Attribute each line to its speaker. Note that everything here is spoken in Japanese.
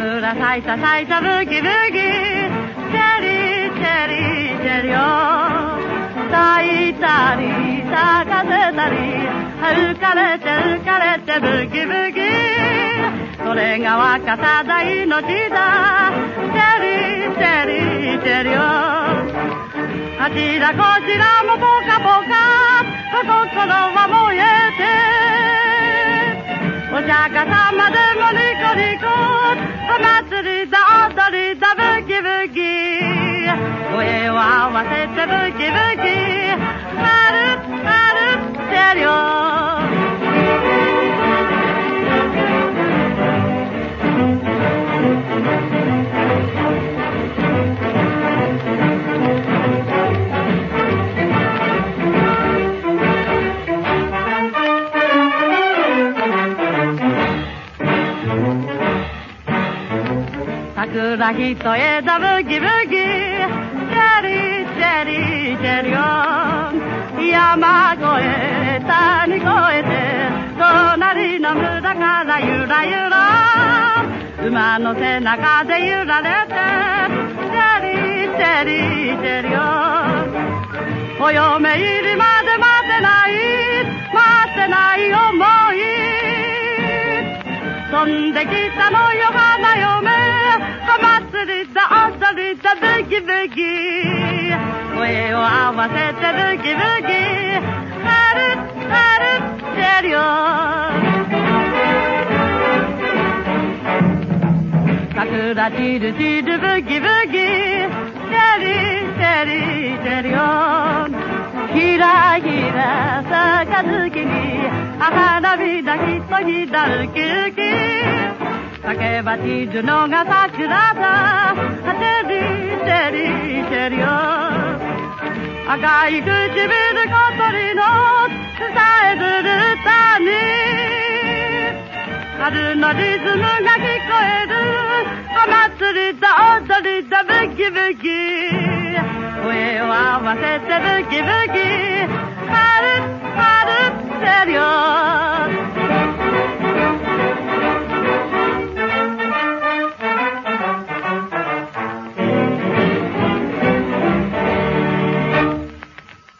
Speaker 1: ぶら咲いた咲いブギブギチェリーチェリーチェリオ咲いたり咲かせたり浮かれて浮かれてブギブギそれが若さだ命だチェリーチェリーチェリオあちらこちらもポカポカ心は燃えてお釈迦様でを合わせてブギブギあるあるチェリオ桜木と枝ブギブギチェリーチェリーチェリオ山越え谷越えて隣の村からゆらゆら。馬の背中で揺られてチェリーチェリーチェリオお嫁入りまで待てない待てない思い。飛んできたのよ花嫁。お祭声を合わせてブギブギあるあるチェリオ桜散る散るブギブギチェリーチェリーチェリオひらひら杯に花火だひとひだウキウキ酒ば散るのが桜だ。チェリーチェリーチェリオ赤い唇小鳥のさえずる歌に。春のリズムが聞こえる。お祭りと踊りとブキブキ声を合わせてブキブキ春春チェリオ。